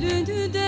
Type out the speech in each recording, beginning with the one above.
gülünü de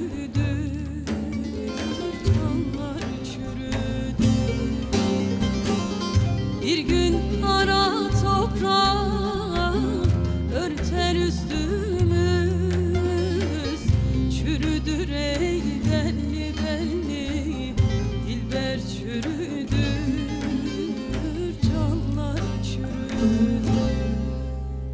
Bir gün ara toprağı örter üstü